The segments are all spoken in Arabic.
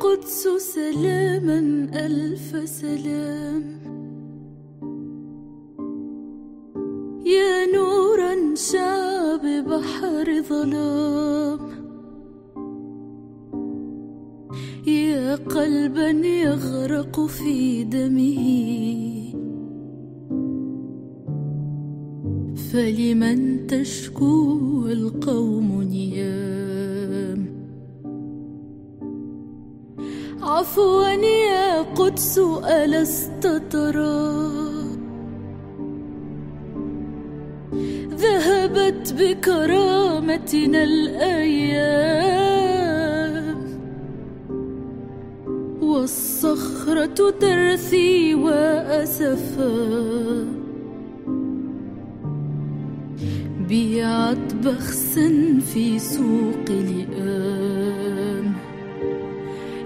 قدس سلاما ألف سلام. يا نورا شعب بحر ظلام. يا قلبا يغرق في دمه. فلمن تشكو القوم عفوا يا قدس ألست ترى؟ ذهبت بكرامتنا الأيام والصخرة ترثي وأسفا. بيعت بخس في سوق لئام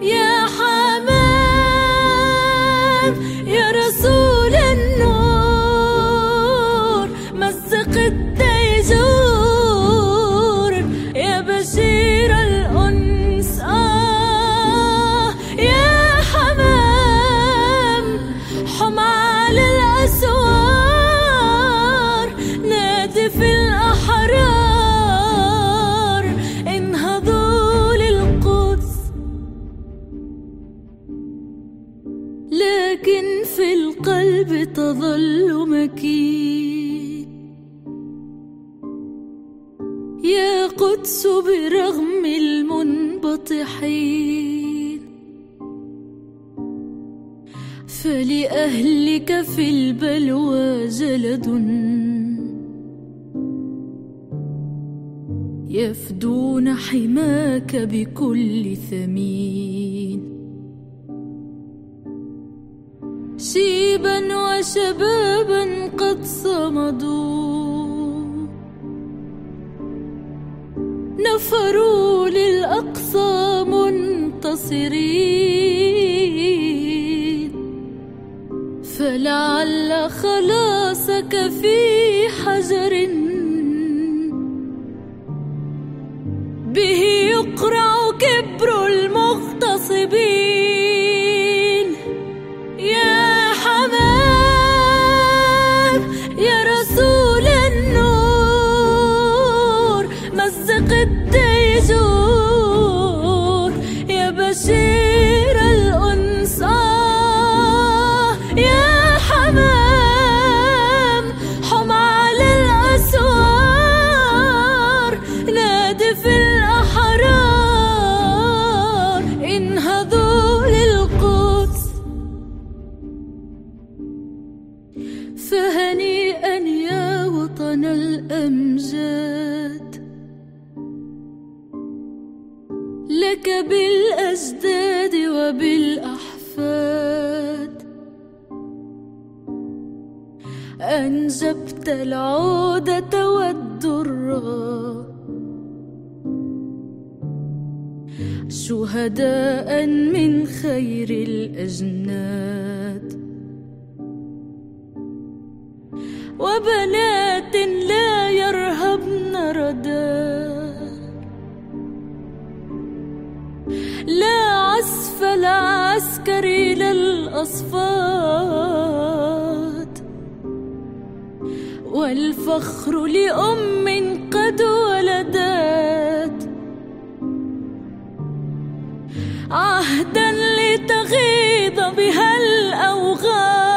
يا في القلب تظل مكين يا قدس برغم المنبطحين فلأهلك في البلوى جلد. يفدون حماك بكل ثمين. شيبا وشبابا قد صمدوا. نفروا للأقصى منتصرين. فلعل خلاصك في فهنيئا يا وطن الأمجاد. لك بالأجداد وبالأحفاد. أنجبت العودة والدرة. شهداء من خير الأجناد. وبنات لا يرهبن ردا. لا عزف العسكر للأصفاد والفخر لأم قد ولدت. عهدا لتغيض بها الأوغاد.